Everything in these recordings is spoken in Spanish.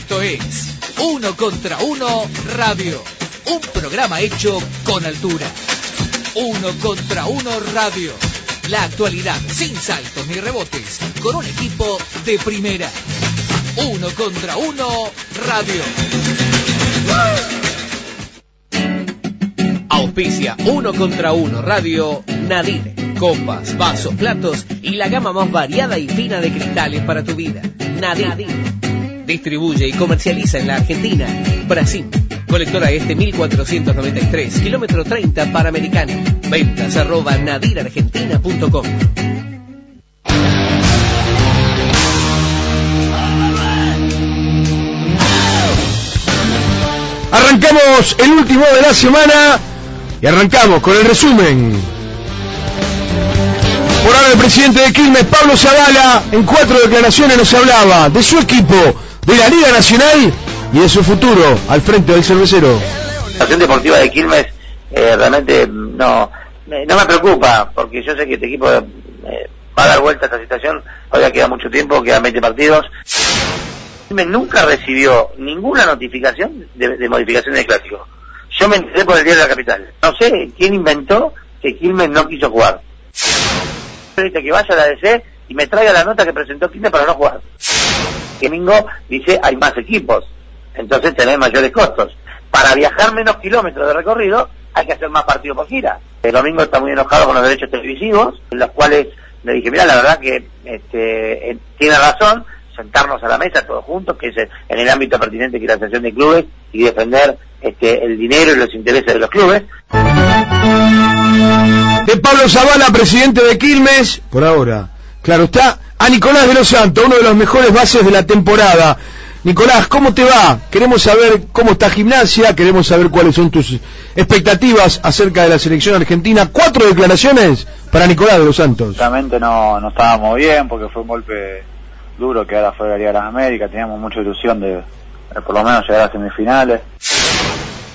Esto es Uno contra Uno Radio, un programa hecho con altura. Uno contra Uno Radio, la actualidad sin saltos ni rebotes, con un equipo de primera. Uno contra Uno Radio. Auspicia Uno contra Uno Radio Nadir. Copas, vasos, platos y la gama más variada y fina de cristales para tu vida. Nadir. Distribuye y comercializa en la Argentina. Brasil. Colectora Este 1493, kilómetro 30 Panamericana. Ventas arroba nadirargentina.com. Arrancamos el último de la semana y arrancamos con el resumen. Por ahora el presidente de Quilmes, Pablo Zavala, en cuatro declaraciones nos hablaba de su equipo, de la Liga Nacional y de su futuro al frente del cervecero. La situación deportiva de Quilmes eh, realmente no, no me preocupa, porque yo sé que este equipo eh, va a dar vuelta a esta situación, todavía queda mucho tiempo, quedan 20 partidos. Quilmes nunca recibió ninguna notificación de, de modificación del clásico. Yo me enteré por el diario de la capital. No sé quién inventó que Quilmes no quiso jugar. Que vaya a la DC y me traiga la nota que presentó Quilmes para no jugar. Que Mingo dice hay más equipos, entonces tenés mayores costos. Para viajar menos kilómetros de recorrido hay que hacer más partidos por gira. El domingo está muy enojado con los derechos televisivos, en los cuales le dije, mira, la verdad que este, eh, tiene razón, sentarnos a la mesa todos juntos, que es en el ámbito pertinente que es la asociación de clubes, y defender este, el dinero y los intereses de los clubes. De Pablo Zavala, presidente de Quilmes, por ahora. Claro está, a Nicolás de los Santos, uno de los mejores bases de la temporada. Nicolás, ¿cómo te va? Queremos saber cómo está gimnasia, queremos saber cuáles son tus expectativas acerca de la selección argentina. Cuatro declaraciones para Nicolás de los Santos. Realmente no, no estábamos bien porque fue un golpe duro que ahora fue la Liga de las Américas, teníamos mucha ilusión de, por lo menos llegar a semifinales.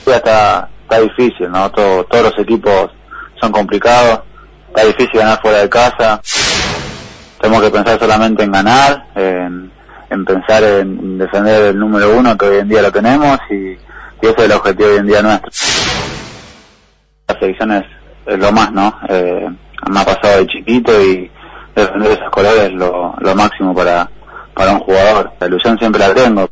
Ya está, está difícil, ¿no? Todo- todos los equipos son complicados, está difícil ganar fuera de casa, tenemos que pensar solamente en ganar, en, en pensar en defender el número uno que hoy en día lo tenemos y, ese es el objetivo hoy en día nuestro. La selección es, es lo más, ¿no? Eh, me ha pasado de chiquito y defender esos colores es lo, lo máximo para, para un jugador. La ilusión siempre la tengo.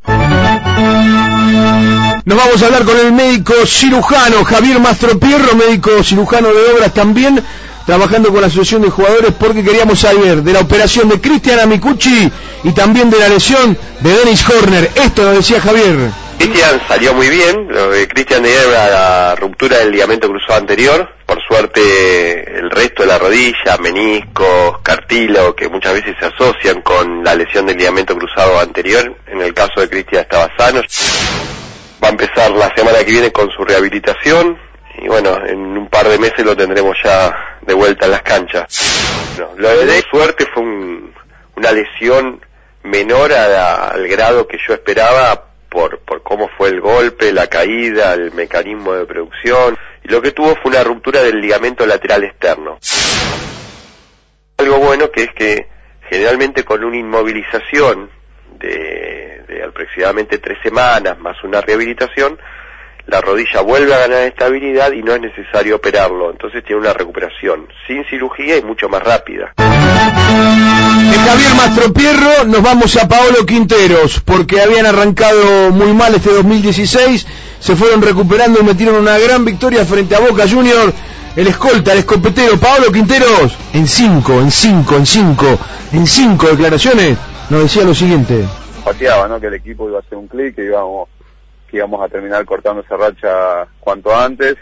Nos vamos a hablar con el médico cirujano Javier Mastropierro, médico cirujano de obras también, trabajando con la Asociación de Jugadores porque queríamos saber de la operación de Cristian Amicucci y también de la lesión de Dennis Horner. Esto nos decía Javier. Cristian salió muy bien, lo Cristian tenía la ruptura del ligamento cruzado anterior, por suerte el resto de la rodilla, meniscos, cartílago, que muchas veces se asocian con la lesión del ligamento cruzado anterior, en el caso de Cristian estaba sano, va a empezar la semana que viene con su rehabilitación, y bueno, en un par de meses lo tendremos ya de vuelta en las canchas. No, lo de Dave, suerte fue un- una lesión menor la- al grado que yo esperaba por, por cómo fue el golpe, la caída, el mecanismo de producción, y lo que tuvo fue una ruptura del ligamento lateral externo. Algo bueno que es que generalmente con una inmovilización de, de aproximadamente tres semanas más una rehabilitación, la rodilla vuelve a ganar estabilidad y no es necesario operarlo, entonces tiene una recuperación sin cirugía y mucho más rápida. De Javier Mastropierro nos vamos a Paolo Quinteros porque habían arrancado muy mal este 2016, se fueron recuperando y metieron una gran victoria frente a Boca Junior. El escolta, el escopetero Paolo Quinteros, en cinco, en cinco, en cinco, en cinco declaraciones, nos decía lo siguiente. pateaba, ¿no? Que el equipo iba a hacer un clic, que íbamos, que íbamos a terminar cortando esa racha cuanto antes.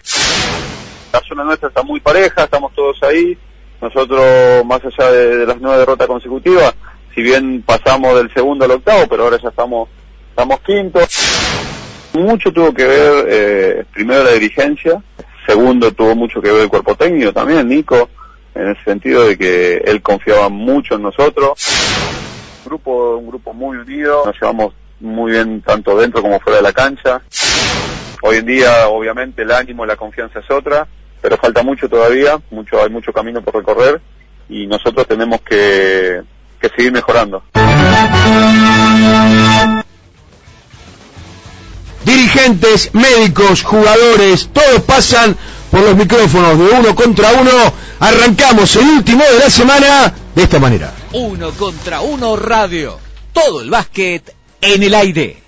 La zona nuestra está muy pareja, estamos todos ahí. Nosotros, más allá de, las nueve derrotas consecutivas, si bien pasamos del segundo al octavo, pero ahora ya estamos, estamos quintos. Mucho tuvo que ver, eh, primero la dirigencia, segundo tuvo mucho que ver el cuerpo técnico también, Nico, en el sentido de que él confiaba mucho en nosotros grupo, un grupo muy unido, nos llevamos muy bien tanto dentro como fuera de la cancha. Hoy en día, obviamente, el ánimo, la confianza es otra, pero falta mucho todavía, mucho, hay mucho camino por recorrer y nosotros tenemos que, que seguir mejorando. dirigentes, médicos, jugadores, todos pasan por los micrófonos de uno contra uno. Arrancamos el último de la semana de esta manera. Uno contra uno radio. Todo el básquet en el aire.